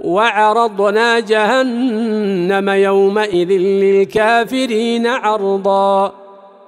وعرضنا جهنم يومئذ للكافرين عرضا.